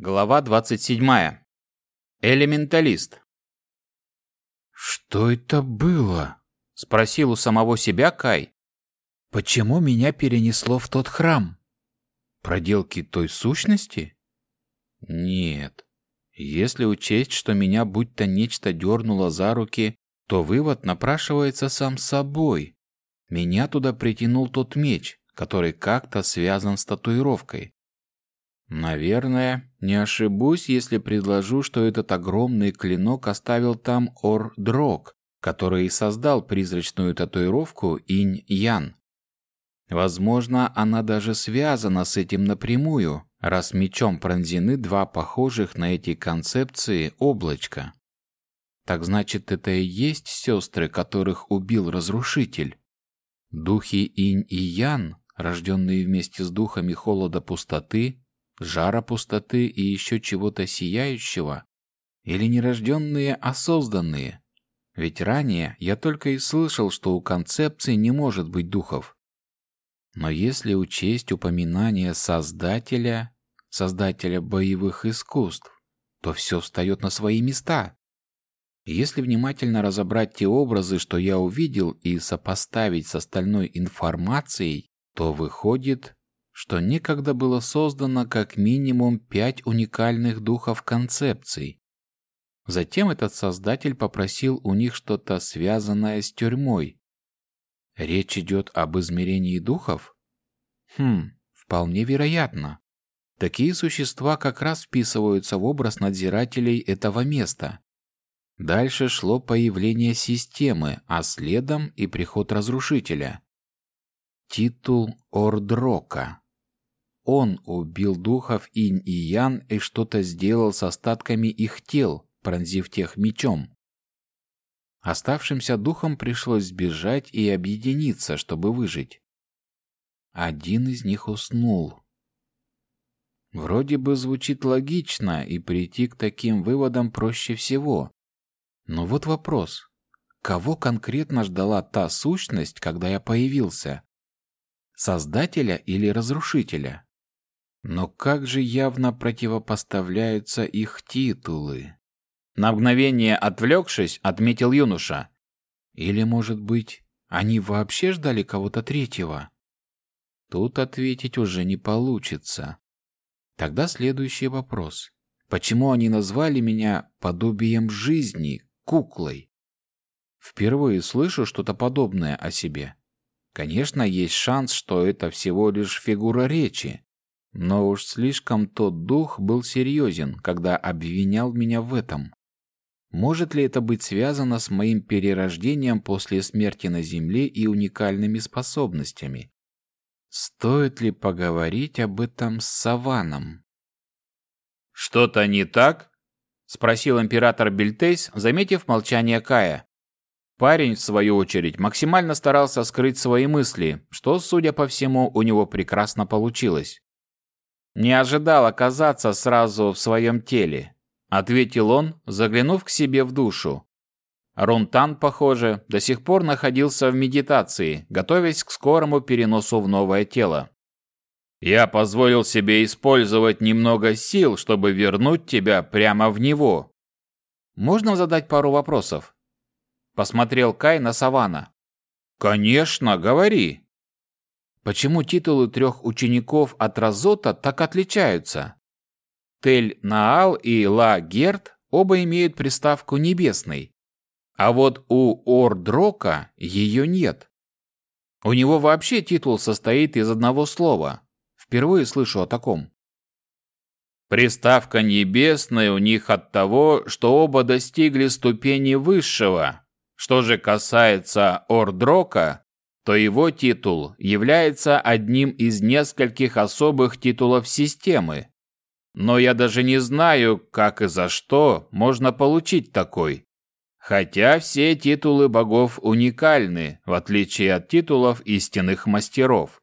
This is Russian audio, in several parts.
Глава 27. Элементалист. «Что это было?» — спросил у самого себя Кай. «Почему меня перенесло в тот храм? Проделки той сущности?» «Нет. Если учесть, что меня будто нечто дернуло за руки, то вывод напрашивается сам собой. Меня туда притянул тот меч, который как-то связан с татуировкой. Наверное, не ошибусь, если предложу, что этот огромный клинок оставил там Ор-Дрог, который и создал призрачную татуировку Инь-Ян. Возможно, она даже связана с этим напрямую, раз мечом пронзены два похожих на эти концепции облачка. Так значит, это и есть сестры, которых убил разрушитель. Духи Инь и Ян, рожденные вместе с духами холода пустоты, жара пустоты и еще чего-то сияющего, или нерожденные, а созданные? Ведь ранее я только и слышал, что у концепции не может быть духов. Но если учесть упоминание Создателя, Создателя боевых искусств, то все встает на свои места. Если внимательно разобрать те образы, что я увидел, и сопоставить с остальной информацией, то выходит, что некогда было создано как минимум пять уникальных духов концепций. Затем этот создатель попросил у них что-то связанное с тюрьмой. Речь идет об измерении духов? Хм, вполне вероятно. Такие существа как раз вписываются в образ надзирателей этого места. Дальше шло появление системы, а следом и приход разрушителя. Титул Ордрока. Он убил духов Инь и Ян и что-то сделал с остатками их тел, пронзив тех мечом. Оставшимся духам пришлось сбежать и объединиться, чтобы выжить. Один из них уснул. Вроде бы звучит логично, и прийти к таким выводам проще всего. Но вот вопрос. Кого конкретно ждала та сущность, когда я появился? Создателя или разрушителя? Но как же явно противопоставляются их титулы? На мгновение отвлекшись, отметил юноша. Или, может быть, они вообще ждали кого-то третьего? Тут ответить уже не получится. Тогда следующий вопрос. Почему они назвали меня подобием жизни, куклой? Впервые слышу что-то подобное о себе. Конечно, есть шанс, что это всего лишь фигура речи, но уж слишком тот дух был серьезен, когда обвинял меня в этом. Может ли это быть связано с моим перерождением после смерти на Земле и уникальными способностями? Стоит ли поговорить об этом с Саваном? «Что-то не так?» — спросил император Бельтейс, заметив молчание Кая. Парень, в свою очередь, максимально старался скрыть свои мысли, что, судя по всему, у него прекрасно получилось. «Не ожидал оказаться сразу в своем теле», — ответил он, заглянув к себе в душу. Рунтан, похоже, до сих пор находился в медитации, готовясь к скорому переносу в новое тело. «Я позволил себе использовать немного сил, чтобы вернуть тебя прямо в него». «Можно задать пару вопросов?» Посмотрел Кай на Савана. «Конечно, говори», Почему титулы трех учеников от Разота так отличаются? Тель-Наал и Ла-Герт оба имеют приставку «небесный», а вот у Ордрока ее нет. У него вообще титул состоит из одного слова. Впервые слышу о таком. Приставка «небесный» у них от того, что оба достигли ступени высшего. Что же касается Ордрока, то его титул является одним из нескольких особых титулов системы. Но я даже не знаю, как и за что можно получить такой. Хотя все титулы богов уникальны, в отличие от титулов истинных мастеров.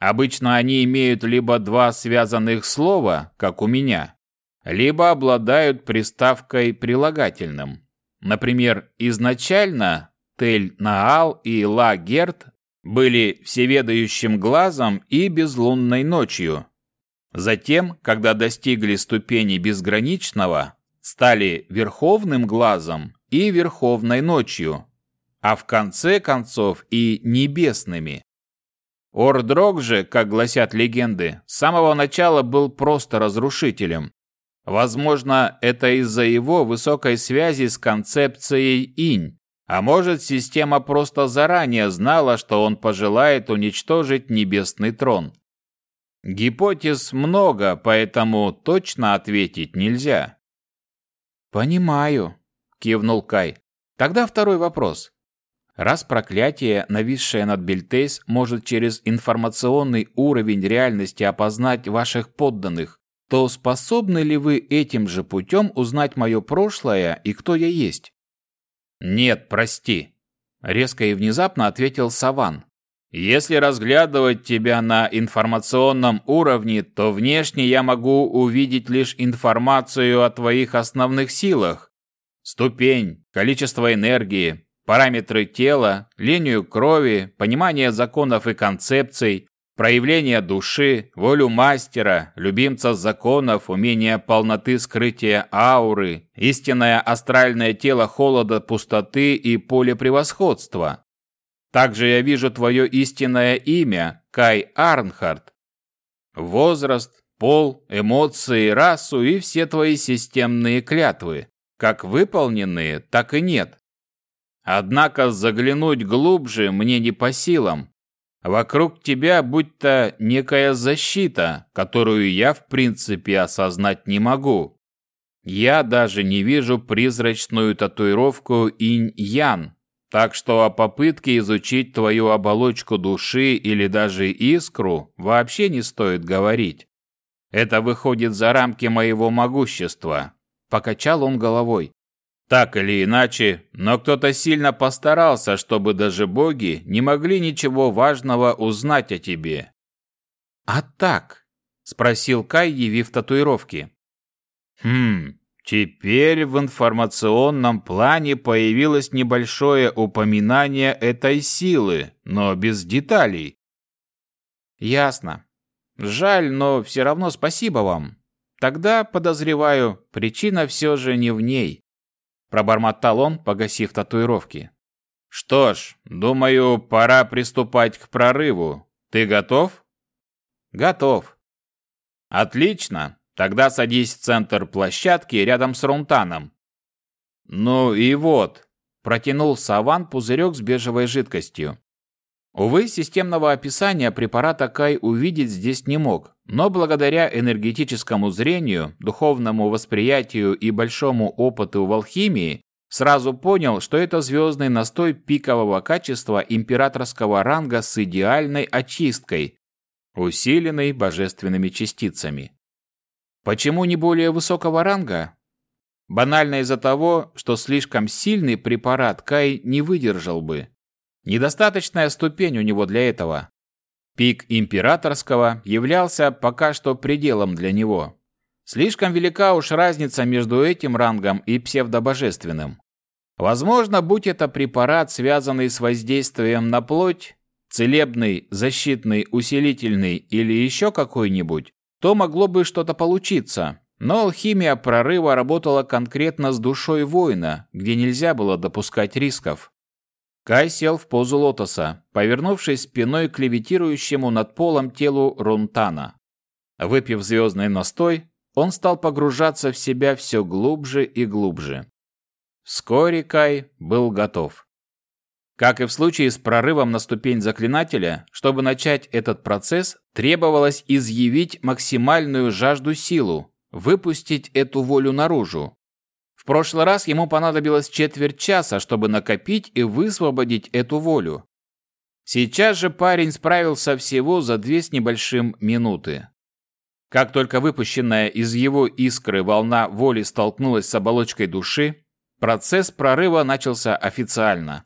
Обычно они имеют либо два связанных слова, как у меня, либо обладают приставкой прилагательным. Например, изначально Тель-Наал и Ла-Герт были всеведающим глазом и безлунной ночью. Затем, когда достигли ступени безграничного, стали верховным глазом и верховной ночью, а в конце концов и небесными. Ордрог же, как гласят легенды, с самого начала был просто разрушителем. Возможно, это из-за его высокой связи с концепцией инь, а может, система просто заранее знала, что он пожелает уничтожить небесный трон. Гипотез много, поэтому точно ответить нельзя. «Понимаю», — кивнул Кай. «Тогда второй вопрос. Раз проклятие, нависшее над Бельтейс, может через информационный уровень реальности опознать ваших подданных, то способны ли вы этим же путем узнать мое прошлое и кто я есть?» «Нет, прости», — резко и внезапно ответил Саван. Если разглядывать тебя на информационном уровне, то внешне я могу увидеть лишь информацию о твоих основных силах. Ступень, количество энергии, параметры тела, линию крови, понимание законов и концепций, проявление души, волю мастера, любимца законов, умение полноты скрытия ауры, истинное астральное тело холода пустоты и поле превосходства. Также я вижу твое истинное имя, Кай Арнхард. Возраст, пол, эмоции, расу и все твои системные клятвы, как выполненные, так и нет. Однако заглянуть глубже мне не по силам. Вокруг тебя будто некая защита, которую я в принципе осознать не могу. Я даже не вижу призрачную татуировку инь-ян, так что о попытке изучить твою оболочку души или даже искру вообще не стоит говорить. Это выходит за рамки моего могущества. Покачал он головой. Так или иначе, но кто-то сильно постарался, чтобы даже боги не могли ничего важного узнать о тебе. А так? спросил Кай, явив татуировки. Хм, Теперь в информационном плане появилось небольшое упоминание этой силы, но без деталей. Ясно. Жаль, но все равно спасибо вам. Тогда, подозреваю, причина все же не в ней. Пробормотал он, погасив татуировки. Что ж, думаю, пора приступать к прорыву. Ты готов? Готов. Отлично. Тогда садись в центр площадки рядом с Рунтаном. Ну и вот, протянул Саван пузырек с бежевой жидкостью. Увы, системного описания препарата Кай увидеть здесь не мог, но благодаря энергетическому зрению, духовному восприятию и большому опыту в алхимии сразу понял, что это звездный настой пикового качества императорского ранга с идеальной очисткой, усиленный божественными частицами. Почему не более высокого ранга? Банально из-за того, что слишком сильный препарат Кай не выдержал бы. Недостаточная ступень у него для этого. Пик императорского являлся пока что пределом для него. Слишком велика уж разница между этим рангом и псевдобожественным. Возможно, будь это препарат, связанный с воздействием на плоть, целебный, защитный, усилительный или еще какой-нибудь, то могло бы что-то получиться. Но алхимия прорыва работала конкретно с душой воина, где нельзя было допускать рисков. Кай сел в позу лотоса, повернувшись спиной к левитирующему над полом телу Рунтана. Выпив звездный настой, он стал погружаться в себя все глубже и глубже. Вскоре Кай был готов. Как и в случае с прорывом на ступень заклинателя, чтобы начать этот процесс, требовалось изъявить максимальную жажду силу, выпустить эту волю наружу. В прошлый раз ему понадобилось четверть часа, чтобы накопить и высвободить эту волю. Сейчас же парень справился всего за две с небольшим минуты. Как только выпущенная из его искры волна воли столкнулась с оболочкой души, процесс прорыва начался официально.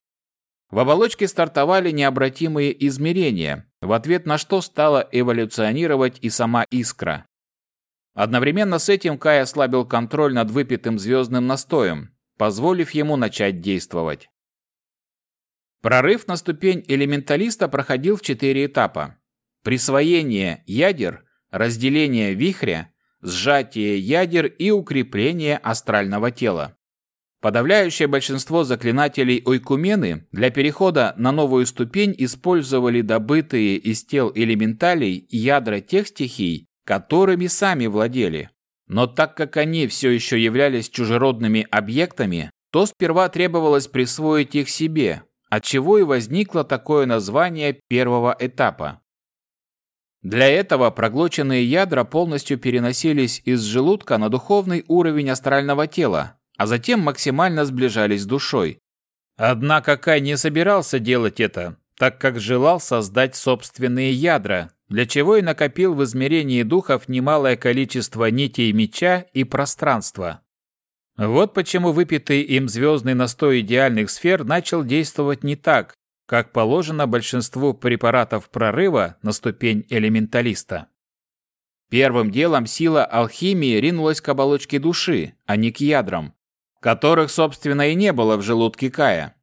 В оболочке стартовали необратимые измерения, в ответ на что стала эволюционировать и сама искра. Одновременно с этим Кай ослабил контроль над выпитым звездным настоем, позволив ему начать действовать. Прорыв на ступень элементалиста проходил в четыре этапа. Присвоение ядер, разделение вихря, сжатие ядер и укрепление астрального тела. Подавляющее большинство заклинателей Ойкумены для перехода на новую ступень использовали добытые из тел элементалей ядра тех стихий, которыми сами владели. Но так как они все еще являлись чужеродными объектами, то сперва требовалось присвоить их себе, отчего и возникло такое название первого этапа. Для этого проглоченные ядра полностью переносились из желудка на духовный уровень астрального тела, а затем максимально сближались с душой. Однако Кай не собирался делать это, так как желал создать собственные ядра, для чего и накопил в измерении духов немалое количество нитей меча и пространства. Вот почему выпитый им звездный настой идеальных сфер начал действовать не так, как положено большинству препаратов прорыва на ступень элементалиста. Первым делом сила алхимии ринулась к оболочке души, а не к ядрам, которых, собственно, и не было в желудке Кая.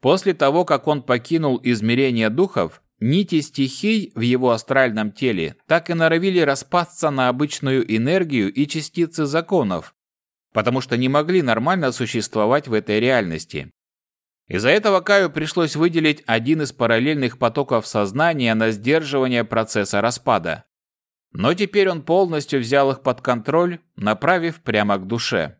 После того, как он покинул измерение духов, нити стихий в его астральном теле так и норовили распасться на обычную энергию и частицы законов, потому что не могли нормально существовать в этой реальности. Из-за этого Каю пришлось выделить один из параллельных потоков сознания на сдерживание процесса распада. Но теперь он полностью взял их под контроль, направив прямо к душе.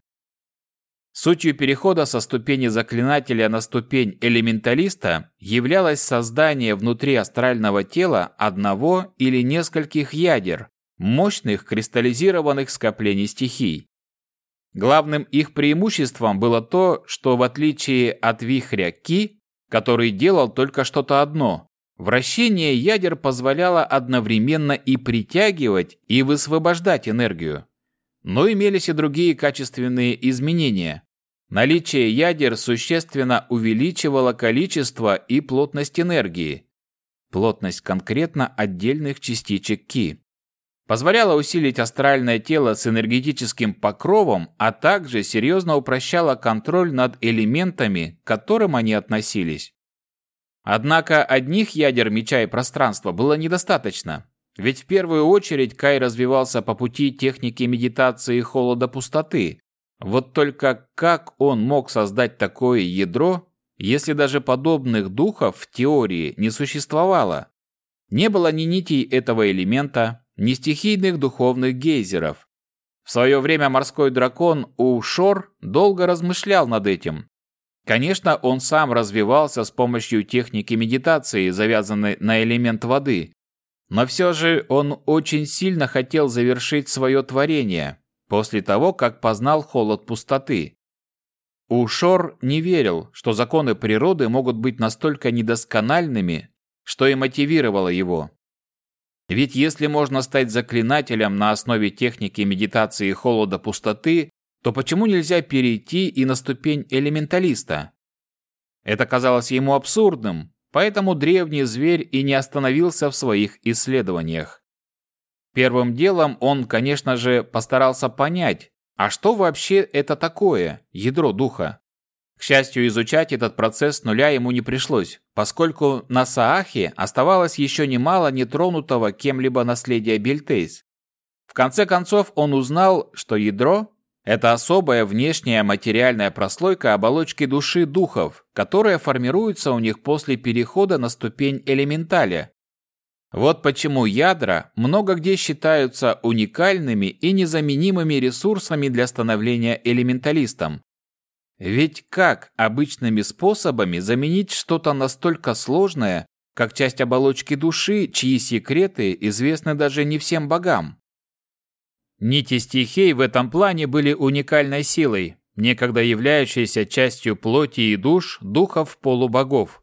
Сутью перехода со ступени заклинателя на ступень элементалиста являлось создание внутри астрального тела одного или нескольких ядер, мощных кристаллизированных скоплений стихий. Главным их преимуществом было то, что в отличие от вихря Ки, который делал только что-то одно, вращение ядер позволяло одновременно и притягивать, и высвобождать энергию. Но имелись и другие качественные изменения. Наличие ядер существенно увеличивало количество и плотность энергии, плотность конкретно отдельных частичек Ки позволяла усилить астральное тело с энергетическим покровом, а также серьезно упрощала контроль над элементами, к которым они относились. Однако одних ядер меча и пространства было недостаточно, ведь в первую очередь Кай развивался по пути техники медитации холода пустоты. Вот только как он мог создать такое ядро, если даже подобных духов в теории не существовало? Не было ни нитей этого элемента, ни стихийных духовных гейзеров. В свое время морской дракон Ушор долго размышлял над этим. Конечно, он сам развивался с помощью техники медитации, завязанной на элемент воды, но все же он очень сильно хотел завершить свое творение после того, как познал холод пустоты. Ушор не верил, что законы природы могут быть настолько недоскональными, что и мотивировало его. Ведь если можно стать заклинателем на основе техники медитации холода пустоты, то почему нельзя перейти и на ступень элементалиста? Это казалось ему абсурдным, поэтому древний зверь и не остановился в своих исследованиях. Первым делом он, конечно же, постарался понять, а что вообще это такое, ядро духа? К счастью, изучать этот процесс с нуля ему не пришлось, поскольку на Саахе оставалось еще немало нетронутого кем-либо наследия Бельтейс. В конце концов он узнал, что ядро – это особая внешняя материальная прослойка оболочки души духов, которая формируется у них после перехода на ступень элементаля. Вот почему ядра много где считаются уникальными и незаменимыми ресурсами для становления элементалистом, ведь как обычными способами заменить что-то настолько сложное, как часть оболочки души, чьи секреты известны даже не всем богам? Нити стихий в этом плане были уникальной силой, некогда являющейся частью плоти и душ духов полубогов.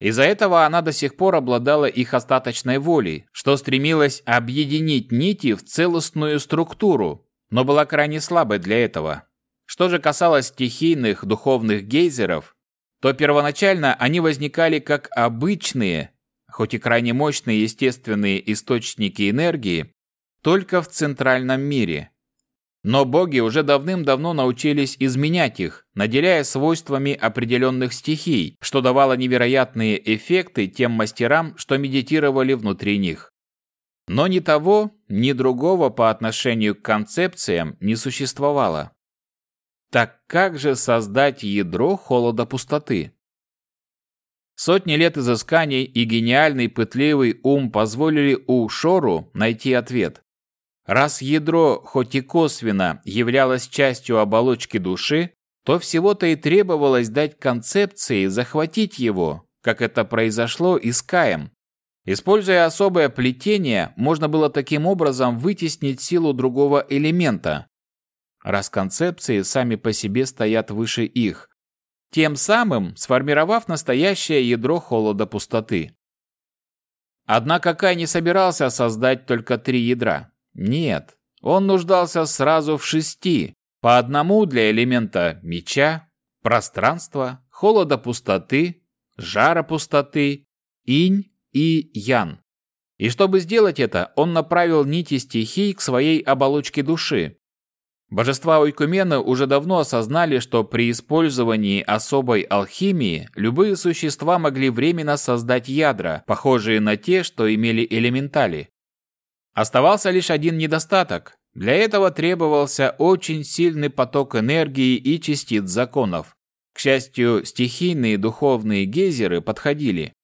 Из-за этого она до сих пор обладала их остаточной волей, что стремилась объединить нити в целостную структуру, но была крайне слабой для этого. Что же касалось стихийных духовных гейзеров, то первоначально они возникали как обычные, хоть и крайне мощные естественные источники энергии, только в центральном мире. Но боги уже давным-давно научились изменять их, наделяя свойствами определенных стихий, что давало невероятные эффекты тем мастерам, что медитировали внутри них. Но ни того, ни другого по отношению к концепциям не существовало. Так как же создать ядро холода пустоты? Сотни лет изысканий и гениальный пытливый ум позволили У Шору найти ответ. Раз ядро, хоть и косвенно, являлось частью оболочки души, то всего-то и требовалось дать концепции захватить его, как это произошло и с Каем. Используя особое плетение, можно было таким образом вытеснить силу другого элемента, раз концепции сами по себе стоят выше их, тем самым сформировав настоящее ядро холода пустоты. Однако Кай не собирался создать только три ядра. Нет, он нуждался сразу в шести, по одному для элемента меча, пространства, холода пустоты, жара пустоты, инь и ян. И чтобы сделать это, он направил нити стихий к своей оболочке души, Божества Ойкумены уже давно осознали, что при использовании особой алхимии любые существа могли временно создать ядра, похожие на те, что имели элементали. Оставался лишь один недостаток. Для этого требовался очень сильный поток энергии и частиц законов. К счастью, стихийные духовные гейзеры подходили.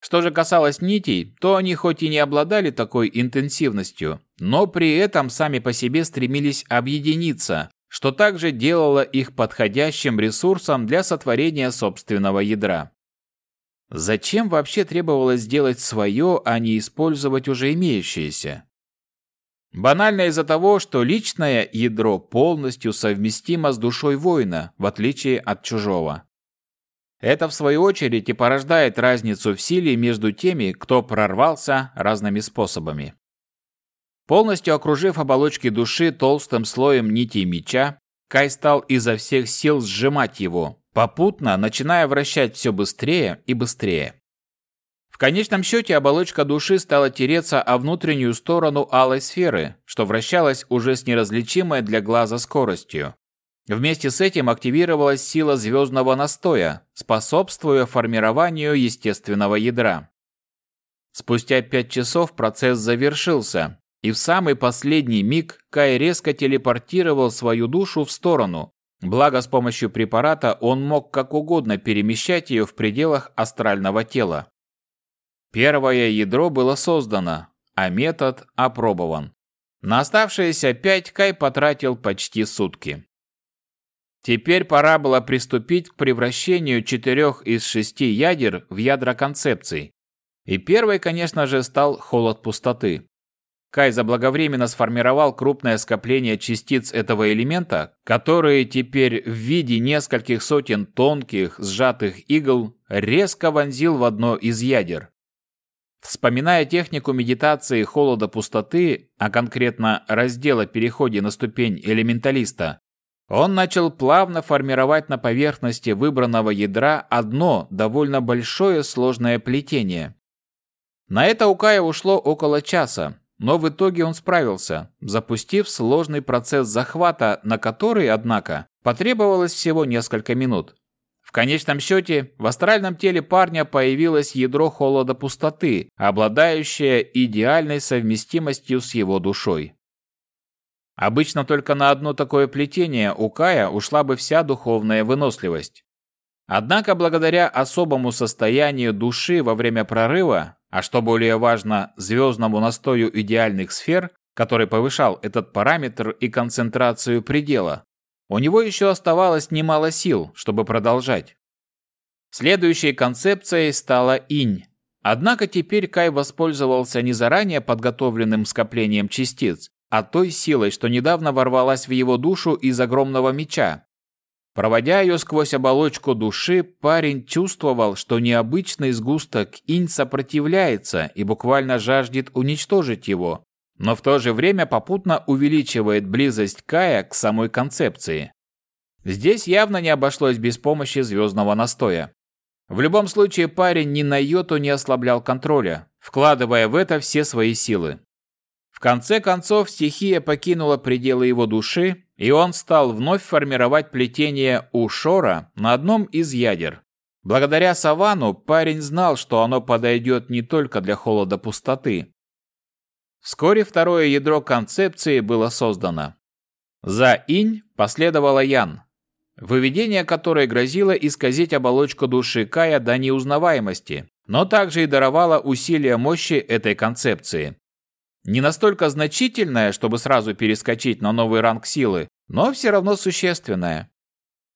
Что же касалось нитей, то они хоть и не обладали такой интенсивностью, но при этом сами по себе стремились объединиться, что также делало их подходящим ресурсом для сотворения собственного ядра. Зачем вообще требовалось сделать свое, а не использовать уже имеющееся? Банально из-за того, что личное ядро полностью совместимо с душой воина, в отличие от чужого. Это, в свою очередь, и порождает разницу в силе между теми, кто прорвался разными способами. Полностью окружив оболочки души толстым слоем нитей меча, Кай стал изо всех сил сжимать его, попутно начиная вращать все быстрее и быстрее. В конечном счете оболочка души стала тереться о внутреннюю сторону алой сферы, что вращалась уже с неразличимой для глаза скоростью. Вместе с этим активировалась сила звездного настоя, способствуя формированию естественного ядра. Спустя пять часов процесс завершился, и в самый последний миг Кай резко телепортировал свою душу в сторону, благо с помощью препарата он мог как угодно перемещать ее в пределах астрального тела. Первое ядро было создано, а метод опробован. На оставшиеся пять Кай потратил почти сутки. Теперь пора было приступить к превращению четырех из шести ядер в ядра концепций. И первой, конечно же, стал холод пустоты. Кай заблаговременно сформировал крупное скопление частиц этого элемента, которые теперь в виде нескольких сотен тонких, сжатых игл резко вонзил в одно из ядер. Вспоминая технику медитации холода пустоты, а конкретно раздела переходе на ступень элементалиста, он начал плавно формировать на поверхности выбранного ядра одно довольно большое сложное плетение. На это у Кая ушло около часа, но в итоге он справился, запустив сложный процесс захвата, на который, однако, потребовалось всего несколько минут. В конечном счете, в астральном теле парня появилось ядро холода пустоты, обладающее идеальной совместимостью с его душой. Обычно только на одно такое плетение у Кая ушла бы вся духовная выносливость. Однако благодаря особому состоянию души во время прорыва, а что более важно, звездному настою идеальных сфер, который повышал этот параметр и концентрацию предела, у него еще оставалось немало сил, чтобы продолжать. Следующей концепцией стала инь. Однако теперь Кай воспользовался не заранее подготовленным скоплением частиц, а той силой, что недавно ворвалась в его душу из огромного меча. Проводя ее сквозь оболочку души, парень чувствовал, что необычный сгусток инь сопротивляется и буквально жаждет уничтожить его, но в то же время попутно увеличивает близость Кая к самой концепции. Здесь явно не обошлось без помощи звездного настоя. В любом случае парень ни на йоту не ослаблял контроля, вкладывая в это все свои силы. В конце концов, стихия покинула пределы его души, и он стал вновь формировать плетение Ушора на одном из ядер. Благодаря Савану парень знал, что оно подойдет не только для холода пустоты. Вскоре второе ядро концепции было создано. За инь последовала ян, выведение которой грозило исказить оболочку души Кая до неузнаваемости, но также и даровало усилия мощи этой концепции. Не настолько значительное, чтобы сразу перескочить на новый ранг силы, но все равно существенное.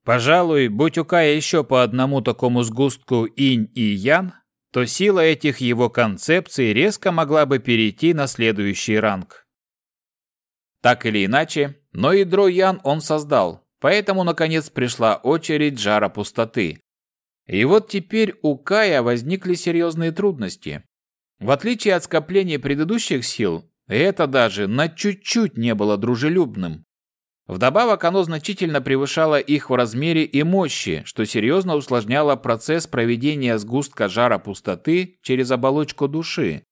Пожалуй, будь у Кая еще по одному такому сгустку инь и ян, то сила этих его концепций резко могла бы перейти на следующий ранг. Так или иначе, но ядро Ян он создал, поэтому, наконец, пришла очередь жара пустоты. И вот теперь у Кая возникли серьезные трудности. В отличие от скопления предыдущих сил, это даже на чуть-чуть не было дружелюбным. Вдобавок оно значительно превышало их в размере и мощи, что серьезно усложняло процесс проведения сгустка жара пустоты через оболочку души.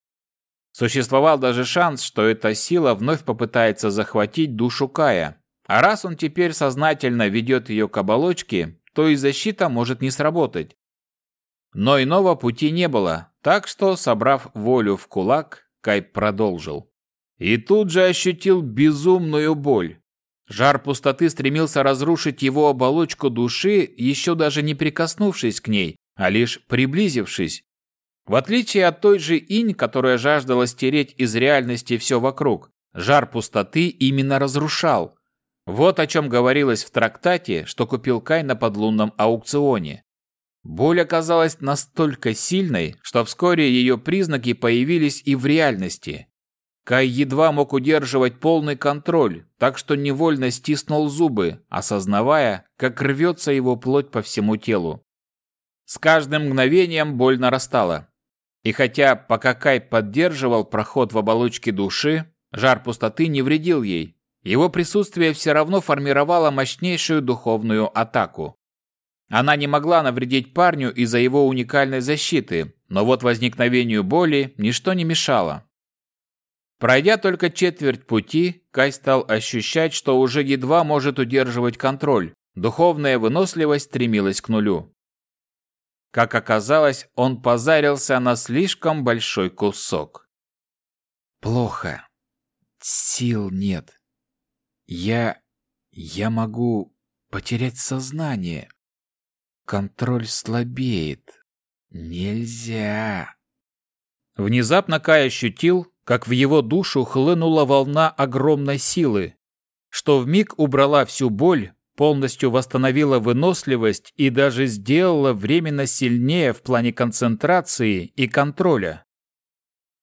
Существовал даже шанс, что эта сила вновь попытается захватить душу Кая. А раз он теперь сознательно ведет ее к оболочке, то и защита может не сработать. Но иного пути не было, так что, собрав волю в кулак, Кай продолжил. И тут же ощутил безумную боль. Жар пустоты стремился разрушить его оболочку души, еще даже не прикоснувшись к ней, а лишь приблизившись. В отличие от той же инь, которая жаждала стереть из реальности все вокруг, жар пустоты именно разрушал. Вот о чем говорилось в трактате, что купил Кай на подлунном аукционе. Боль оказалась настолько сильной, что вскоре ее признаки появились и в реальности. Кай едва мог удерживать полный контроль, так что невольно стиснул зубы, осознавая, как рвется его плоть по всему телу. С каждым мгновением боль нарастала. И хотя пока Кай поддерживал проход в оболочке души, жар пустоты не вредил ей. Его присутствие все равно формировало мощнейшую духовную атаку. Она не могла навредить парню из-за его уникальной защиты, но вот возникновению боли ничто не мешало. Пройдя только четверть пути, Кай стал ощущать, что уже едва может удерживать контроль. Духовная выносливость стремилась к нулю. Как оказалось, он позарился на слишком большой кусок. Плохо. Сил нет. Я... я могу потерять сознание. Контроль слабеет. Нельзя. Внезапно Кай ощутил, как в его душу хлынула волна огромной силы, что вмиг убрала всю боль, полностью восстановила выносливость и даже сделала временно сильнее в плане концентрации и контроля.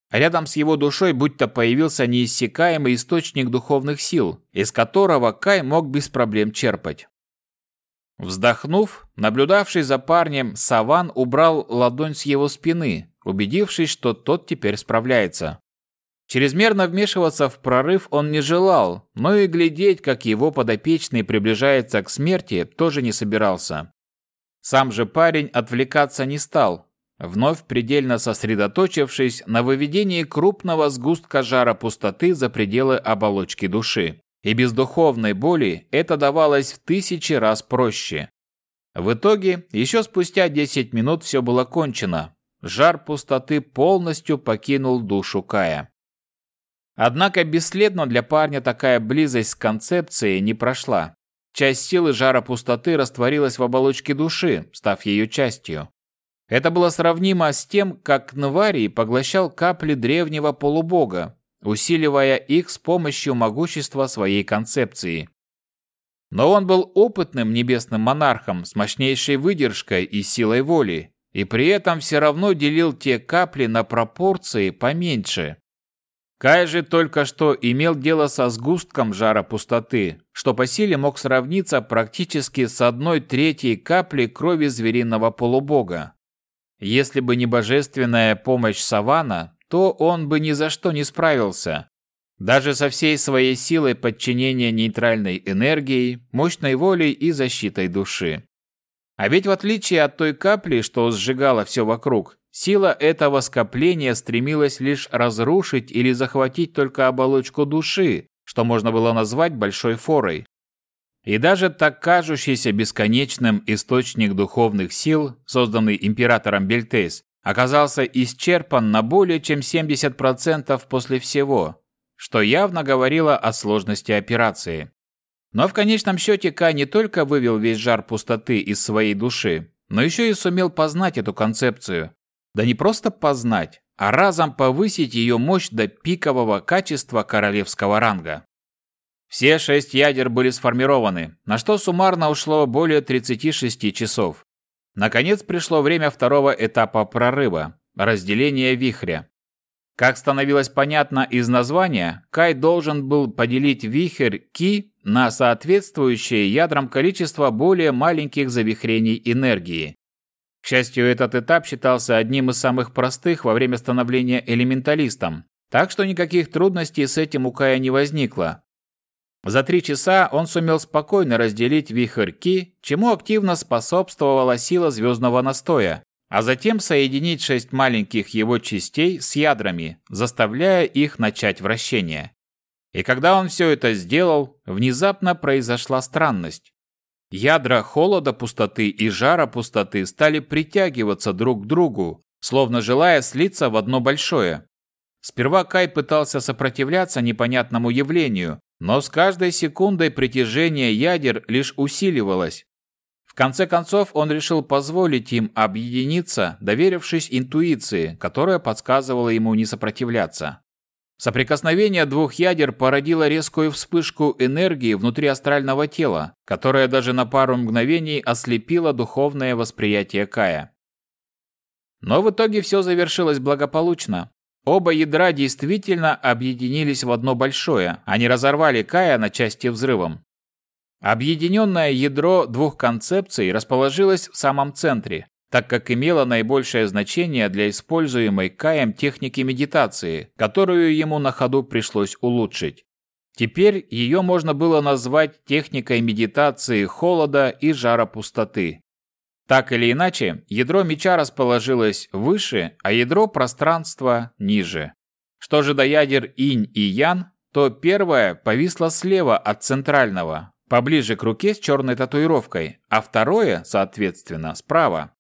Рядом с его душой будто появился неиссякаемый источник духовных сил, из которого Кай мог без проблем черпать. Вздохнув, наблюдавший за парнем, Саван убрал ладонь с его спины, убедившись, что тот теперь справляется. Чрезмерно вмешиваться в прорыв он не желал, но и глядеть, как его подопечный приближается к смерти, тоже не собирался. Сам же парень отвлекаться не стал, вновь предельно сосредоточившись на выведении крупного сгустка жара пустоты за пределы оболочки души. И без духовной боли это давалось в тысячи раз проще. В итоге, еще спустя 10 минут все было кончено. Жар пустоты полностью покинул душу Кая. Однако бесследно для парня такая близость с концепцией не прошла. Часть силы жара пустоты растворилась в оболочке души, став ее частью. Это было сравнимо с тем, как Нварий поглощал капли древнего полубога, усиливая их с помощью могущества своей концепции. Но он был опытным небесным монархом с мощнейшей выдержкой и силой воли, и при этом все равно делил те капли на пропорции поменьше. Кай же только что имел дело со сгустком жара пустоты, что по силе мог сравниться практически с одной третьей капли крови звериного полубога. Если бы не божественная помощь Савана, то он бы ни за что не справился. Даже со всей своей силой подчинения нейтральной энергией, мощной волей и защитой души. А ведь в отличие от той капли, что сжигала все вокруг, Сила этого скопления стремилась лишь разрушить или захватить только оболочку души, что можно было назвать большой форой. И даже так кажущийся бесконечным источник духовных сил, созданный императором Бельтейс, оказался исчерпан на более чем 70% после всего, что явно говорило о сложности операции. Но в конечном счете Кай не только вывел весь жар пустоты из своей души, но еще и сумел познать эту концепцию. Да не просто познать, а разом повысить ее мощь до пикового качества королевского ранга. Все шесть ядер были сформированы, на что суммарно ушло более 36 часов. Наконец пришло время второго этапа прорыва – разделения вихря. Как становилось понятно из названия, Кай должен был поделить вихрь Ки на соответствующее ядрам количество более маленьких завихрений энергии. К счастью, этот этап считался одним из самых простых во время становления элементалистом, так что никаких трудностей с этим у Кая не возникло. За три часа он сумел спокойно разделить вихрь Ки, чему активно способствовала сила звездного настоя, а затем соединить шесть маленьких его частей с ядрами, заставляя их начать вращение. И когда он все это сделал, внезапно произошла странность. Ядра холода пустоты и жара пустоты стали притягиваться друг к другу, словно желая слиться в одно большое. Сперва Кай пытался сопротивляться непонятному явлению, но с каждой секундой притяжение ядер лишь усиливалось. В конце концов он решил позволить им объединиться, доверившись интуиции, которая подсказывала ему не сопротивляться. Соприкосновение двух ядер породило резкую вспышку энергии внутри астрального тела, которая даже на пару мгновений ослепила духовное восприятие Кая. Но в итоге все завершилось благополучно. Оба ядра действительно объединились в одно большое, они разорвали Кая на части взрывом. Объединенное ядро двух концепций расположилось в самом центре, так как имело наибольшее значение для используемой Каем техники медитации, которую ему на ходу пришлось улучшить. Теперь ее можно было назвать техникой медитации холода и жара пустоты. Так или иначе, ядро меча расположилось выше, а ядро пространства ниже. Что же до ядер инь и ян, то первое повисло слева от центрального, поближе к руке с черной татуировкой, а второе, соответственно, справа.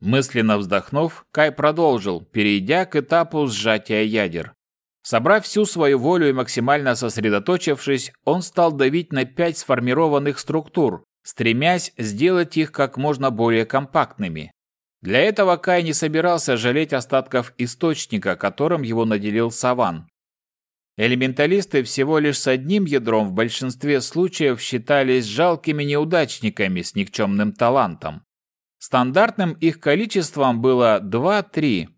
Мысленно вздохнув, Кай продолжил, перейдя к этапу сжатия ядер. Собрав всю свою волю и максимально сосредоточившись, он стал давить на пять сформированных структур, стремясь сделать их как можно более компактными. Для этого Кай не собирался жалеть остатков источника, которым его наделил Саван. Элементалисты всего лишь с одним ядром в большинстве случаев считались жалкими неудачниками с никчемным талантом. Стандартным их количеством было 2-3.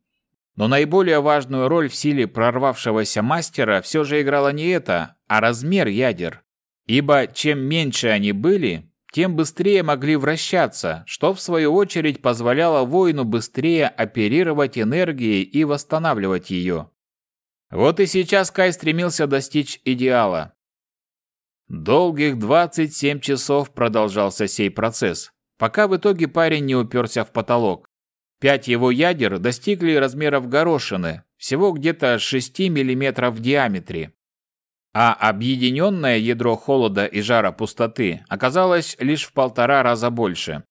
Но наиболее важную роль в силе прорвавшегося мастера все же играло не это, а размер ядер. Ибо чем меньше они были, тем быстрее могли вращаться, что в свою очередь позволяло воину быстрее оперировать энергией и восстанавливать ее. Вот и сейчас Кай стремился достичь идеала. Долгих 27 часов продолжался сей процесс пока в итоге парень не уперся в потолок. Пять его ядер достигли размеров горошины, всего где-то 6 мм в диаметре. А объединенное ядро холода и жара пустоты оказалось лишь в полтора раза больше.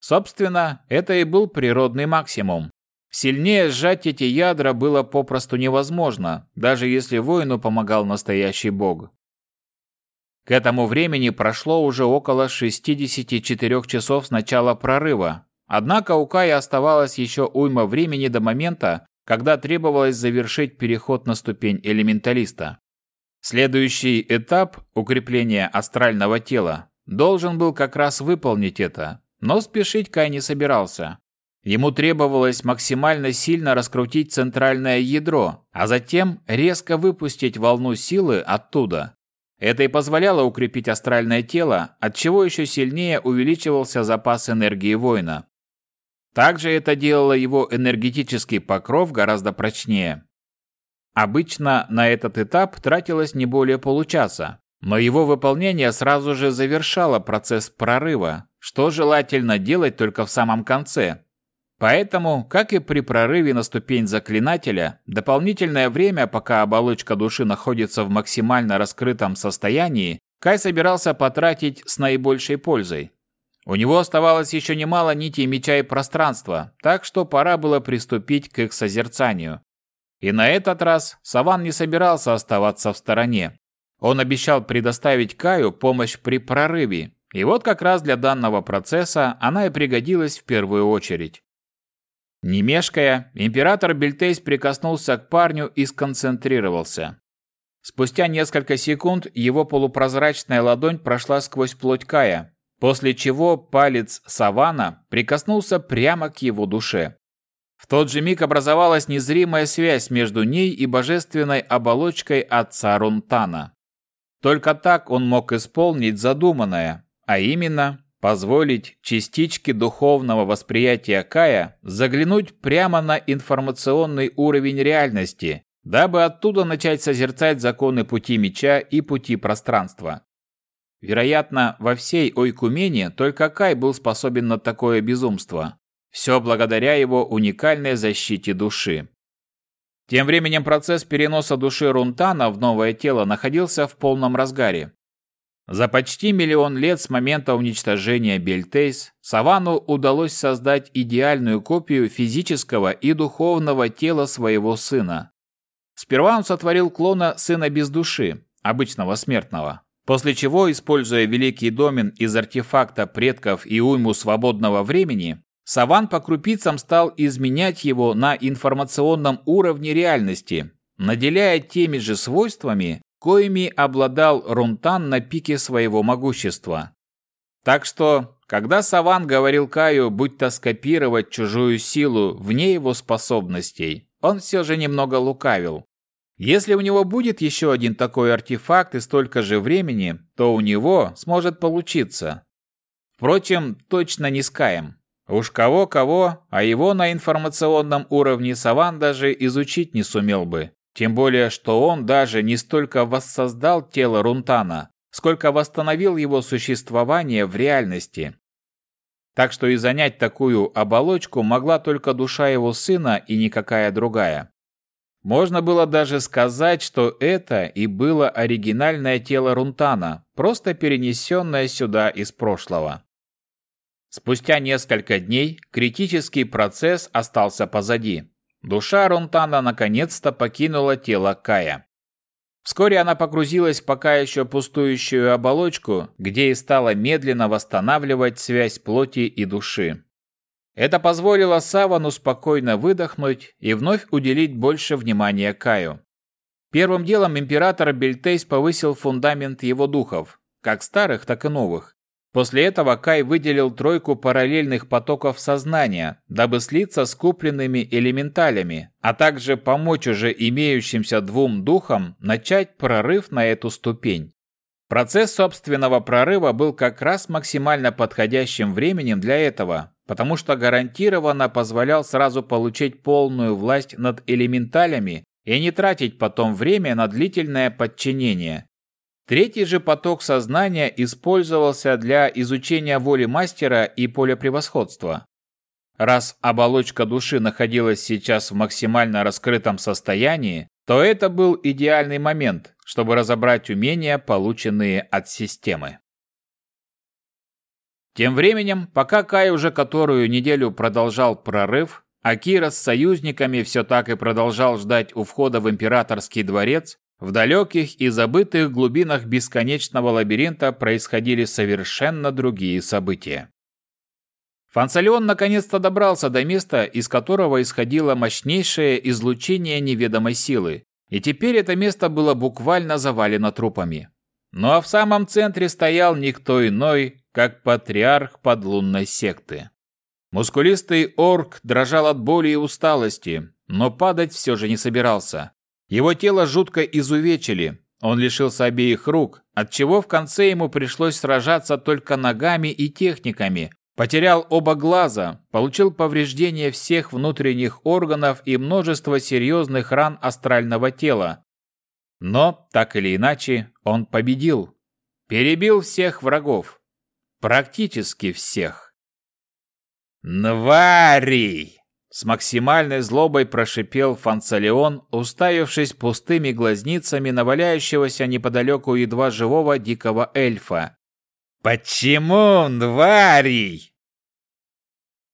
Собственно, это и был природный максимум. Сильнее сжать эти ядра было попросту невозможно, даже если воину помогал настоящий бог. К этому времени прошло уже около 64 часов с начала прорыва, однако у Кая оставалось еще уйма времени до момента, когда требовалось завершить переход на ступень элементалиста. Следующий этап укрепления астрального тела должен был как раз выполнить это, но спешить Кай не собирался. Ему требовалось максимально сильно раскрутить центральное ядро, а затем резко выпустить волну силы оттуда, это и позволяло укрепить астральное тело, от чего еще сильнее увеличивался запас энергии воина. Также это делало его энергетический покров гораздо прочнее. Обычно на этот этап тратилось не более получаса, но его выполнение сразу же завершало процесс прорыва, что желательно делать только в самом конце, Поэтому, как и при прорыве на ступень заклинателя, дополнительное время, пока оболочка души находится в максимально раскрытом состоянии, Кай собирался потратить с наибольшей пользой. У него оставалось еще немало нитей меча и пространства, так что пора было приступить к их созерцанию. И на этот раз Саван не собирался оставаться в стороне. Он обещал предоставить Каю помощь при прорыве, и вот как раз для данного процесса она и пригодилась в первую очередь. Не мешкая, император Бельтейс прикоснулся к парню и сконцентрировался. Спустя несколько секунд его полупрозрачная ладонь прошла сквозь плоть Кая, после чего палец Савана прикоснулся прямо к его душе. В тот же миг образовалась незримая связь между ней и божественной оболочкой отца Рунтана. Только так он мог исполнить задуманное, а именно позволить частичке духовного восприятия Кая заглянуть прямо на информационный уровень реальности, дабы оттуда начать созерцать законы пути меча и пути пространства. Вероятно, во всей Ойкумене только Кай был способен на такое безумство. Все благодаря его уникальной защите души. Тем временем процесс переноса души Рунтана в новое тело находился в полном разгаре. За почти миллион лет с момента уничтожения Бельтейс Савану удалось создать идеальную копию физического и духовного тела своего сына. Сперва он сотворил клона сына без души, обычного смертного, После чего, используя великий домен из артефакта предков и уйму свободного времени, Саван по крупицам стал изменять его на информационном уровне реальности, наделяя теми же свойствами, коими обладал Рунтан на пике своего могущества. Так что, когда Саван говорил Каю, будто скопировать чужую силу вне его способностей, он все же немного лукавил. Если у него будет еще один такой артефакт и столько же времени, то у него сможет получиться. Впрочем, точно не с Каем. Уж кого-кого, а его на информационном уровне Саван даже изучить не сумел бы. Тем более, что он даже не столько воссоздал тело Рунтана, сколько восстановил его существование в реальности. Так что и занять такую оболочку могла только душа его сына и никакая другая. Можно было даже сказать, что это и было оригинальное тело Рунтана, просто перенесенное сюда из прошлого. Спустя несколько дней критический процесс остался позади. Душа Рунтана наконец-то покинула тело Кая. Вскоре она погрузилась в пока еще пустующую оболочку, где и стала медленно восстанавливать связь плоти и души. Это позволило Савану спокойно выдохнуть и вновь уделить больше внимания Каю. Первым делом император Бельтейс повысил фундамент его духов, как старых, так и новых. После этого Кай выделил тройку параллельных потоков сознания, дабы слиться с купленными элементалями, а также помочь уже имеющимся двум духам начать прорыв на эту ступень. Процесс собственного прорыва был как раз максимально подходящим временем для этого, потому что гарантированно позволял сразу получить полную власть над элементалями и не тратить потом время на длительное подчинение. Третий же поток сознания использовался для изучения воли мастера и поля превосходства. Раз оболочка души находилась сейчас в максимально раскрытом состоянии, то это был идеальный момент, чтобы разобрать умения, полученные от системы. Тем временем, пока Кай уже которую неделю продолжал прорыв, а Кира с союзниками все так и продолжал ждать у входа в императорский дворец, в далеких и забытых глубинах бесконечного лабиринта происходили совершенно другие события. Фанцалион наконец-то добрался до места, из которого исходило мощнейшее излучение неведомой силы, и теперь это место было буквально завалено трупами. Ну а в самом центре стоял никто иной, как патриарх подлунной секты. Мускулистый орк дрожал от боли и усталости, но падать все же не собирался. Его тело жутко изувечили, он лишился обеих рук, отчего в конце ему пришлось сражаться только ногами и техниками, потерял оба глаза, получил повреждения всех внутренних органов и множество серьезных ран астрального тела. Но, так или иначе, он победил. Перебил всех врагов. Практически всех. «Твари!» С максимальной злобой прошипел Фанцалеон, уставившись пустыми глазницами на валяющегося неподалеку едва живого дикого эльфа. «Почему, Нварий?»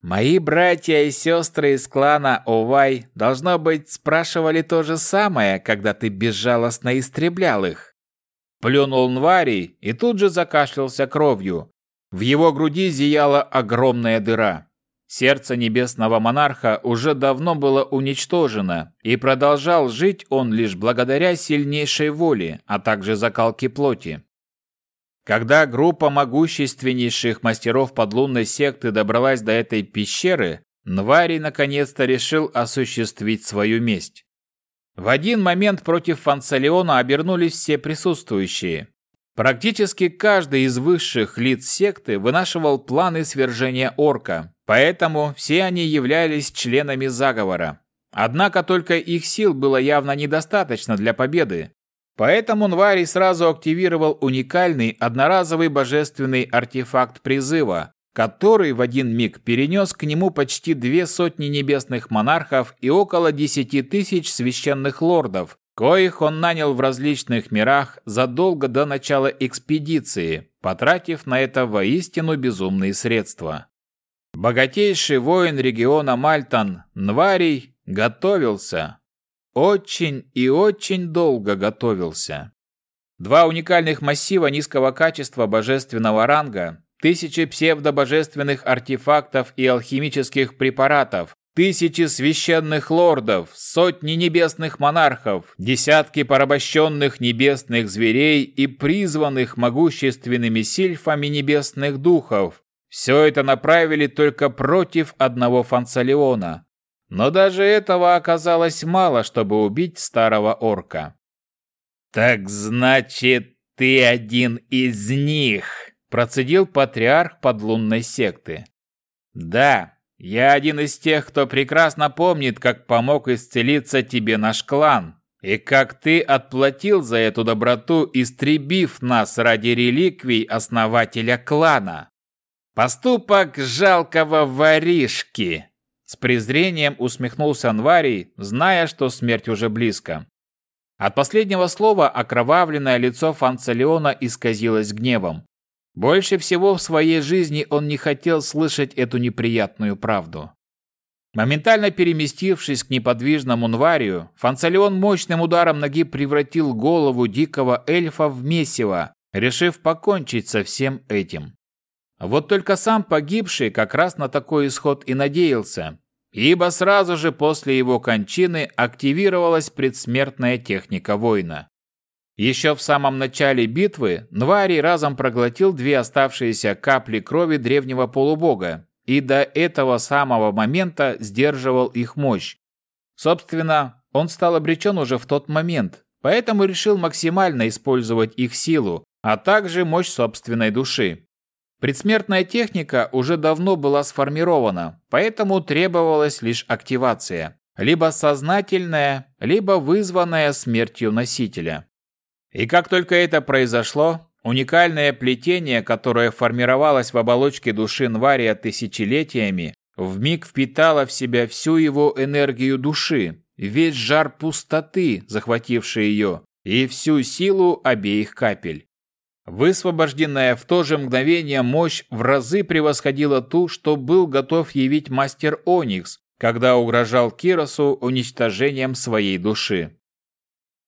Мои братья и сестры из клана Овай, должно быть, спрашивали то же самое, когда ты безжалостно истреблял их. Плюнул Нварий и тут же закашлялся кровью. В его груди зияла огромная дыра. Сердце небесного монарха уже давно было уничтожено, и продолжал жить он лишь благодаря сильнейшей воле, а также закалке плоти. Когда группа могущественнейших мастеров подлунной секты добралась до этой пещеры, Нвари наконец-то решил осуществить свою месть. В один момент против Фанцелеона обернулись все присутствующие. Практически каждый из высших лиц секты вынашивал планы свержения орка, поэтому все они являлись членами заговора. Однако только их сил было явно недостаточно для победы. Поэтому Нвари сразу активировал уникальный одноразовый божественный артефакт призыва, который в один миг перенес к нему почти две сотни небесных монархов и около десяти тысяч священных лордов, коих он нанял в различных мирах задолго до начала экспедиции, потратив на это воистину безумные средства. Богатейший воин региона Мальтан, Нварий, готовился. Очень и очень долго готовился. Два уникальных массива низкого качества божественного ранга, тысячи псевдобожественных артефактов и алхимических препаратов, Тысячи священных лордов, сотни небесных монархов, десятки порабощенных небесных зверей и призванных могущественными сильфами небесных духов. Все это направили только против одного Фанцалеона. Но даже этого оказалось мало, чтобы убить старого орка. «Так значит, ты один из них!» – процедил патриарх подлунной секты. «Да, я один из тех, кто прекрасно помнит, как помог исцелиться тебе наш клан, и как ты отплатил за эту доброту, истребив нас ради реликвий основателя клана. Поступок жалкого воришки!» С презрением усмехнулся Анварий, зная, что смерть уже близко. От последнего слова окровавленное лицо Фанцелеона исказилось гневом. Больше всего в своей жизни он не хотел слышать эту неприятную правду. Моментально переместившись к неподвижному Нварию, Фанцелеон мощным ударом ноги превратил голову дикого эльфа в месиво, решив покончить со всем этим. Вот только сам погибший как раз на такой исход и надеялся, ибо сразу же после его кончины активировалась предсмертная техника воина. Еще в самом начале битвы Нвари разом проглотил две оставшиеся капли крови древнего полубога и до этого самого момента сдерживал их мощь. Собственно, он стал обречен уже в тот момент, поэтому решил максимально использовать их силу, а также мощь собственной души. Предсмертная техника уже давно была сформирована, поэтому требовалась лишь активация, либо сознательная, либо вызванная смертью носителя. И как только это произошло, уникальное плетение, которое формировалось в оболочке души Нвария тысячелетиями, вмиг впитало в себя всю его энергию души, весь жар пустоты, захвативший ее, и всю силу обеих капель. Высвобожденная в то же мгновение мощь в разы превосходила ту, что был готов явить мастер Оникс, когда угрожал Киросу уничтожением своей души.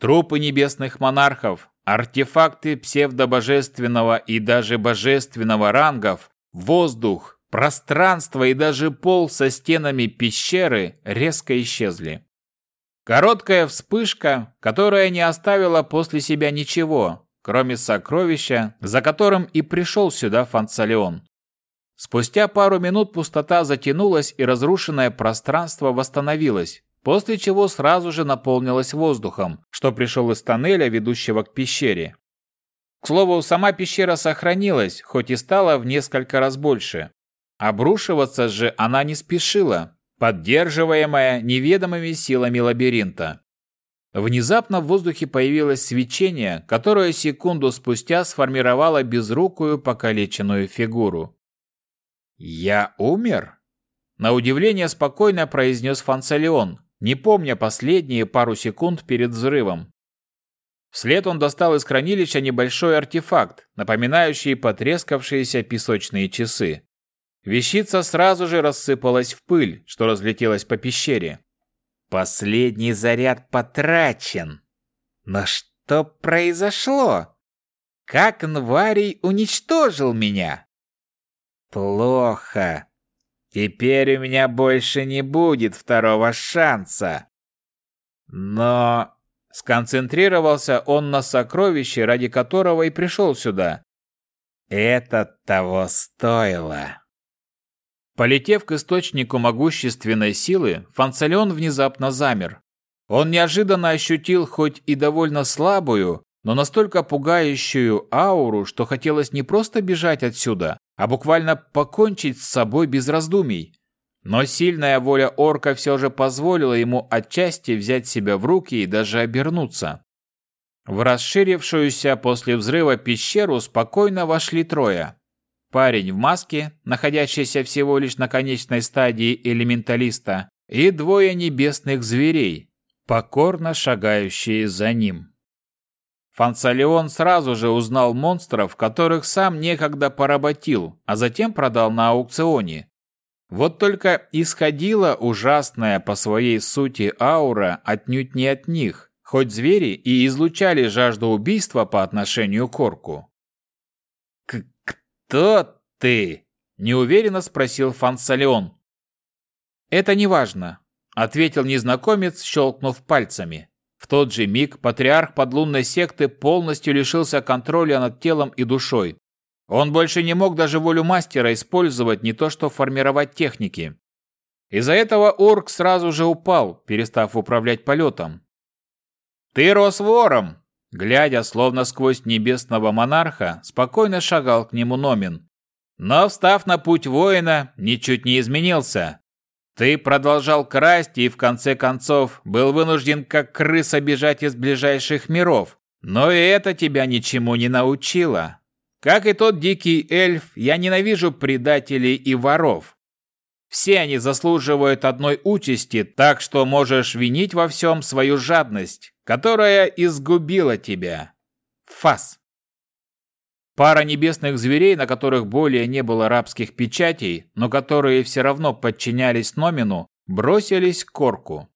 Трупы небесных монархов, артефакты псевдобожественного и даже божественного рангов, воздух, пространство и даже пол со стенами пещеры резко исчезли. Короткая вспышка, которая не оставила после себя ничего, кроме сокровища, за которым и пришел сюда Фанцалеон. Спустя пару минут пустота затянулась и разрушенное пространство восстановилось, после чего сразу же наполнилась воздухом, что пришел из тоннеля, ведущего к пещере. К слову, сама пещера сохранилась, хоть и стала в несколько раз больше. Обрушиваться же она не спешила, поддерживаемая неведомыми силами лабиринта. Внезапно в воздухе появилось свечение, которое секунду спустя сформировало безрукую покалеченную фигуру. «Я умер?» На удивление спокойно произнес Фанцелеон, не помня последние пару секунд перед взрывом. Вслед он достал из хранилища небольшой артефакт, напоминающий потрескавшиеся песочные часы. Вещица сразу же рассыпалась в пыль, что разлетелась по пещере. Последний заряд потрачен. Но что произошло? Как Нварий уничтожил меня? Плохо. Теперь у меня больше не будет второго шанса. Но сконцентрировался он на сокровище, ради которого и пришел сюда. Это того стоило. Полетев к источнику могущественной силы, Фанцелеон внезапно замер. Он неожиданно ощутил хоть и довольно слабую, но настолько пугающую ауру, что хотелось не просто бежать отсюда, а буквально покончить с собой без раздумий. Но сильная воля орка все же позволила ему отчасти взять себя в руки и даже обернуться. В расширившуюся после взрыва пещеру спокойно вошли трое. Парень в маске, находящийся всего лишь на конечной стадии элементалиста, и двое небесных зверей, покорно шагающие за ним. Фансалион сразу же узнал монстров, которых сам некогда поработил, а затем продал на аукционе. Вот только исходила ужасная по своей сути аура отнюдь не от них, хоть звери и излучали жажду убийства по отношению к орку. К «Кто ты?» – неуверенно спросил Фансалион. «Это не важно», – ответил незнакомец, щелкнув пальцами. В тот же миг патриарх подлунной секты полностью лишился контроля над телом и душой. Он больше не мог даже волю мастера использовать, не то что формировать техники. Из-за этого орк сразу же упал, перестав управлять полетом. «Ты рос вором!» Глядя, словно сквозь небесного монарха, спокойно шагал к нему Номин. Но, встав на путь воина, ничуть не изменился. Ты продолжал красть и, в конце концов, был вынужден как крыса бежать из ближайших миров. Но и это тебя ничему не научило. Как и тот дикий эльф, я ненавижу предателей и воров. Все они заслуживают одной участи, так что можешь винить во всем свою жадность, которая изгубила тебя. Фас. Пара небесных зверей, на которых более не было рабских печатей, но которые все равно подчинялись Номину, бросились к Корку.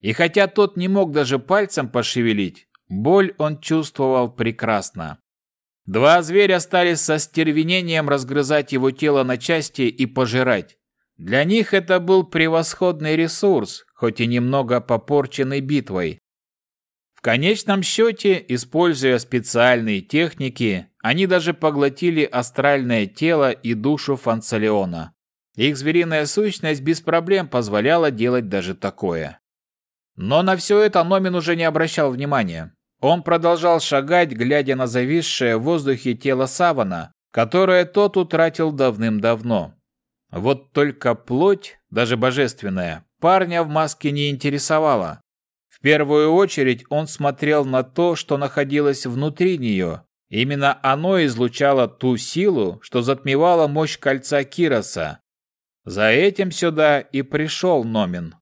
И хотя тот не мог даже пальцем пошевелить, боль он чувствовал прекрасно. Два зверя стали со стервенением разгрызать его тело на части и пожирать. Для них это был превосходный ресурс, хоть и немного попорченный битвой конечном счете, используя специальные техники, они даже поглотили астральное тело и душу Фанцелеона. Их звериная сущность без проблем позволяла делать даже такое. Но на все это Номин уже не обращал внимания. Он продолжал шагать, глядя на зависшее в воздухе тело Савана, которое тот утратил давным-давно. Вот только плоть, даже божественная, парня в маске не интересовала первую очередь он смотрел на то, что находилось внутри нее. Именно оно излучало ту силу, что затмевала мощь кольца Кироса. За этим сюда и пришел Номин.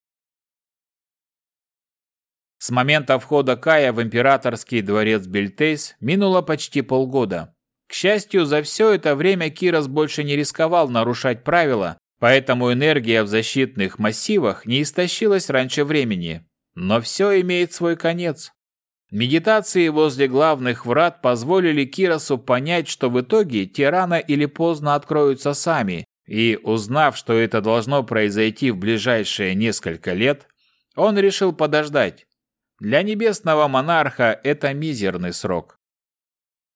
С момента входа Кая в императорский дворец Бельтейс минуло почти полгода. К счастью, за все это время Кирос больше не рисковал нарушать правила, поэтому энергия в защитных массивах не истощилась раньше времени. Но все имеет свой конец. Медитации возле главных врат позволили Киросу понять, что в итоге те рано или поздно откроются сами, и, узнав, что это должно произойти в ближайшие несколько лет, он решил подождать. Для небесного монарха это мизерный срок.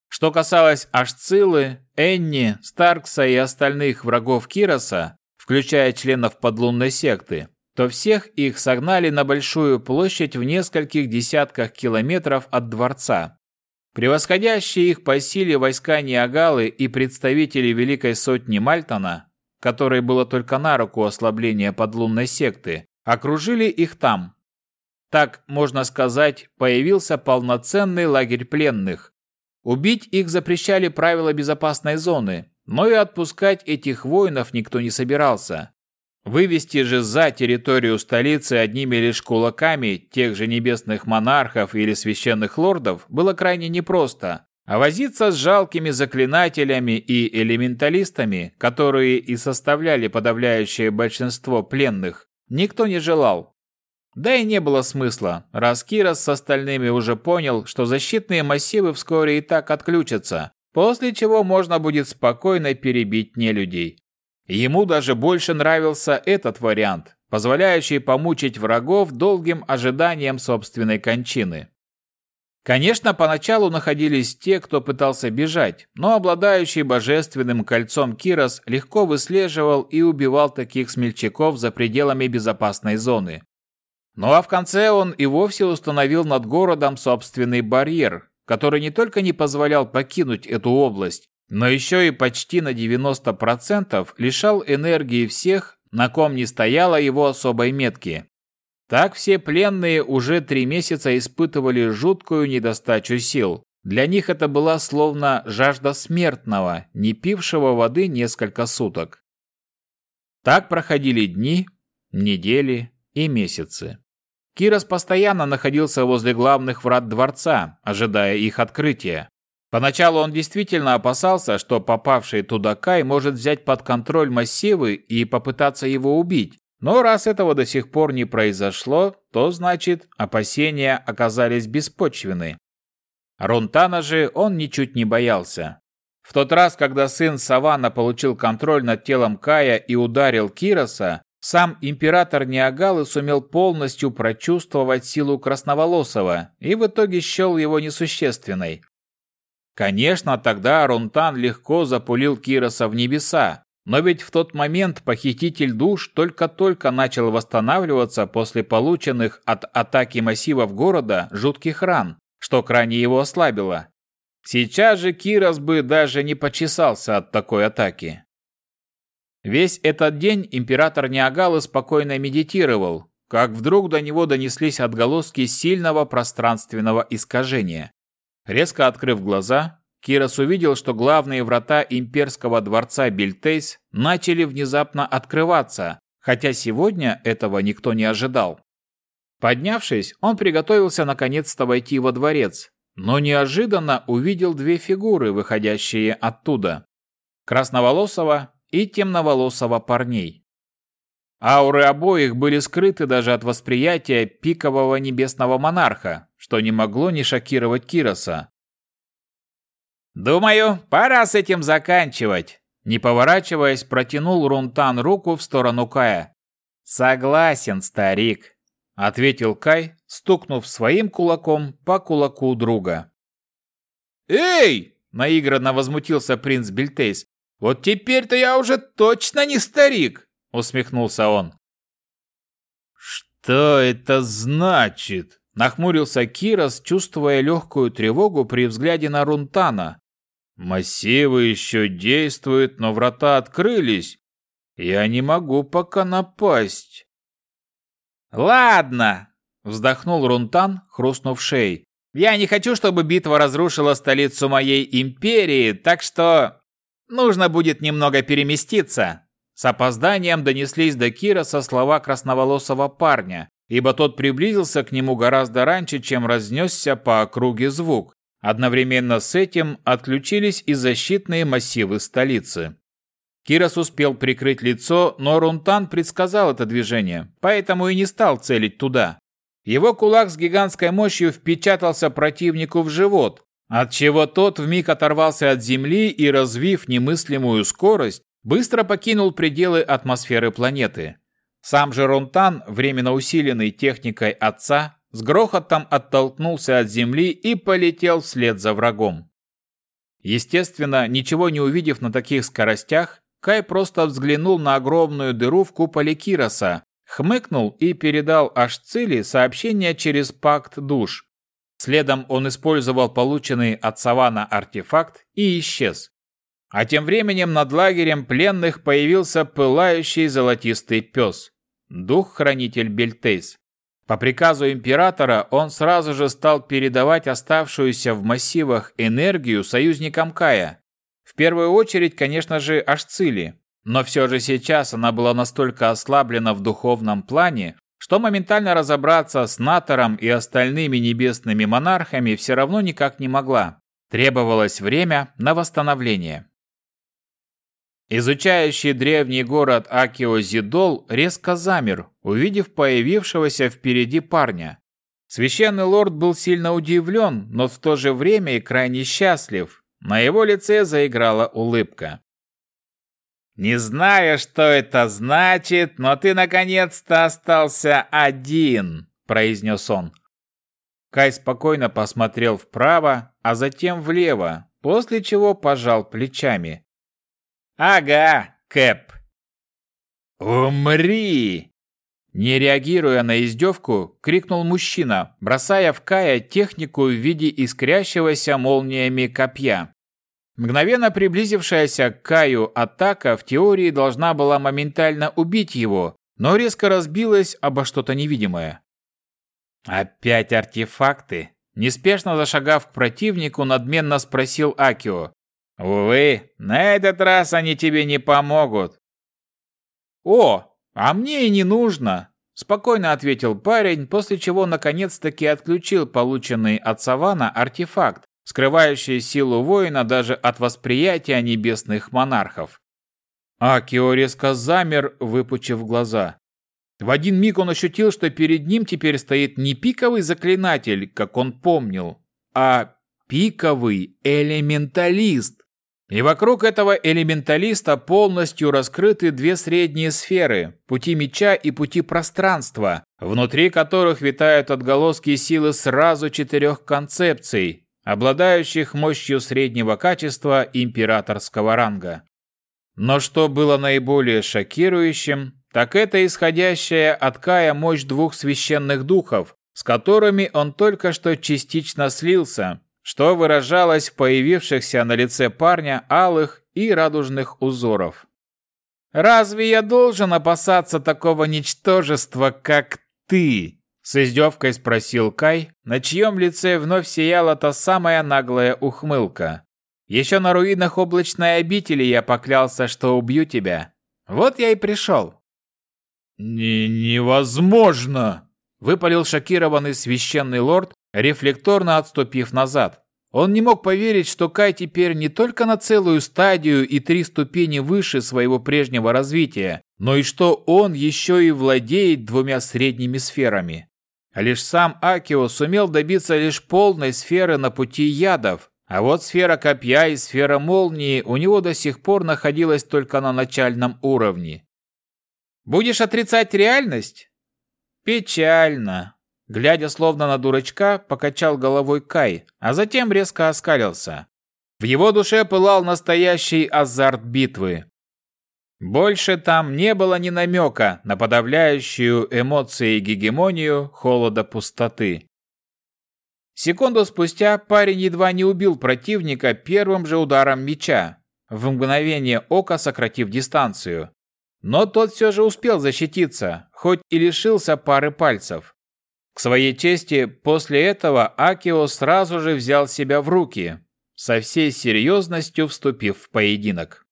Что касалось Ашцилы, Энни, Старкса и остальных врагов Кироса, включая членов подлунной секты, то всех их согнали на большую площадь в нескольких десятках километров от дворца. Превосходящие их по силе войска Ниагалы и представители Великой Сотни Мальтона, которой было только на руку ослабление подлунной секты, окружили их там. Так, можно сказать, появился полноценный лагерь пленных. Убить их запрещали правила безопасной зоны, но и отпускать этих воинов никто не собирался. Вывести же за территорию столицы одними лишь кулаками тех же небесных монархов или священных лордов было крайне непросто, а возиться с жалкими заклинателями и элементалистами, которые и составляли подавляющее большинство пленных, никто не желал. Да и не было смысла, раз Кирос с остальными уже понял, что защитные массивы вскоре и так отключатся, после чего можно будет спокойно перебить нелюдей. Ему даже больше нравился этот вариант, позволяющий помучить врагов долгим ожиданием собственной кончины. Конечно, поначалу находились те, кто пытался бежать, но обладающий божественным кольцом Кирос легко выслеживал и убивал таких смельчаков за пределами безопасной зоны. Ну а в конце он и вовсе установил над городом собственный барьер, который не только не позволял покинуть эту область, но еще и почти на 90% лишал энергии всех, на ком не стояло его особой метки. Так все пленные уже три месяца испытывали жуткую недостачу сил. Для них это была словно жажда смертного, не пившего воды несколько суток. Так проходили дни, недели и месяцы. Кирос постоянно находился возле главных врат дворца, ожидая их открытия. Поначалу он действительно опасался, что попавший туда Кай может взять под контроль массивы и попытаться его убить. Но раз этого до сих пор не произошло, то значит, опасения оказались беспочвены. Рунтана же он ничуть не боялся. В тот раз, когда сын Савана получил контроль над телом Кая и ударил Кироса, сам император Ниагалы сумел полностью прочувствовать силу Красноволосого и в итоге счел его несущественной. Конечно, тогда Рунтан легко запулил Кироса в небеса, но ведь в тот момент похититель душ только-только начал восстанавливаться после полученных от атаки массивов города жутких ран, что крайне его ослабило. Сейчас же Кирос бы даже не почесался от такой атаки. Весь этот день император Ниагалы спокойно медитировал, как вдруг до него донеслись отголоски сильного пространственного искажения. Резко открыв глаза, Кирос увидел, что главные врата имперского дворца Бельтейс начали внезапно открываться, хотя сегодня этого никто не ожидал. Поднявшись, он приготовился наконец-то войти во дворец, но неожиданно увидел две фигуры, выходящие оттуда. Красноволосого и темноволосого парней. Ауры обоих были скрыты даже от восприятия пикового небесного монарха, что не могло не шокировать Кироса. «Думаю, пора с этим заканчивать», – не поворачиваясь, протянул Рунтан руку в сторону Кая. «Согласен, старик», – ответил Кай, стукнув своим кулаком по кулаку друга. «Эй!» – наигранно возмутился принц Бельтейс. «Вот теперь-то я уже точно не старик!» Усмехнулся он. Что это значит? Нахмурился Кирос, чувствуя легкую тревогу при взгляде на Рунтана. Массивы еще действуют, но врата открылись. Я не могу пока напасть. Ладно, вздохнул Рунтан, хрустнув шеей. Я не хочу, чтобы битва разрушила столицу моей империи, так что нужно будет немного переместиться. С опозданием донеслись до Кироса слова красноволосого парня, ибо тот приблизился к нему гораздо раньше, чем разнесся по округе звук. Одновременно с этим отключились и защитные массивы столицы. Кирос успел прикрыть лицо, но Рунтан предсказал это движение, поэтому и не стал целить туда. Его кулак с гигантской мощью впечатался противнику в живот, отчего тот вмиг оторвался от земли и, развив немыслимую скорость, быстро покинул пределы атмосферы планеты. Сам же Рунтан, временно усиленный техникой отца, с грохотом оттолкнулся от Земли и полетел вслед за врагом. Естественно, ничего не увидев на таких скоростях, Кай просто взглянул на огромную дыру в куполе Кироса, хмыкнул и передал Ашцили сообщение через пакт душ. Следом он использовал полученный от Савана артефакт и исчез. А тем временем над лагерем пленных появился пылающий золотистый пес, дух-хранитель Бельтейс. По приказу императора он сразу же стал передавать оставшуюся в массивах энергию союзникам Кая. В первую очередь, конечно же, Ашцили. Но все же сейчас она была настолько ослаблена в духовном плане, что моментально разобраться с Натором и остальными небесными монархами все равно никак не могла. Требовалось время на восстановление. Изучающий древний город Акиозидол резко замер, увидев появившегося впереди парня. Священный лорд был сильно удивлен, но в то же время и крайне счастлив. На его лице заиграла улыбка. «Не знаю, что это значит, но ты наконец-то остался один», – произнес он. Кай спокойно посмотрел вправо, а затем влево, после чего пожал плечами. «Ага, Кэп». «Умри!» Не реагируя на издевку, крикнул мужчина, бросая в Кая технику в виде искрящегося молниями копья. Мгновенно приблизившаяся к Каю атака в теории должна была моментально убить его, но резко разбилась обо что-то невидимое. «Опять артефакты?» Неспешно зашагав к противнику, надменно спросил Акио. «Увы, на этот раз они тебе не помогут». «О, а мне и не нужно!» Спокойно ответил парень, после чего наконец-таки отключил полученный от Савана артефакт, скрывающие силу воина даже от восприятия небесных монархов. Акио резко замер, выпучив глаза. В один миг он ощутил, что перед ним теперь стоит не пиковый заклинатель, как он помнил, а пиковый элементалист. И вокруг этого элементалиста полностью раскрыты две средние сферы – пути меча и пути пространства, внутри которых витают отголоски силы сразу четырех концепций, обладающих мощью среднего качества императорского ранга. Но что было наиболее шокирующим, так это исходящая от Кая мощь двух священных духов, с которыми он только что частично слился, что выражалось в появившихся на лице парня алых и радужных узоров. «Разве я должен опасаться такого ничтожества, как ты?» С издевкой спросил Кай, на чьем лице вновь сияла та самая наглая ухмылка. «Еще на руинах облачной обители я поклялся, что убью тебя. Вот я и пришел». Не «Невозможно!» – выпалил шокированный священный лорд, рефлекторно отступив назад. Он не мог поверить, что Кай теперь не только на целую стадию и три ступени выше своего прежнего развития, но и что он еще и владеет двумя средними сферами. Лишь сам Акио сумел добиться лишь полной сферы на пути ядов, а вот сфера копья и сфера молнии у него до сих пор находилась только на начальном уровне. «Будешь отрицать реальность?» «Печально», Глядя словно на дурачка, покачал головой Кай, а затем резко оскалился. В его душе пылал настоящий азарт битвы. Больше там не было ни намека на подавляющую эмоции гегемонию холода пустоты. Секунду спустя парень едва не убил противника первым же ударом меча, в мгновение ока сократив дистанцию. Но тот все же успел защититься, хоть и лишился пары пальцев. К своей чести, после этого Акио сразу же взял себя в руки, со всей серьезностью вступив в поединок.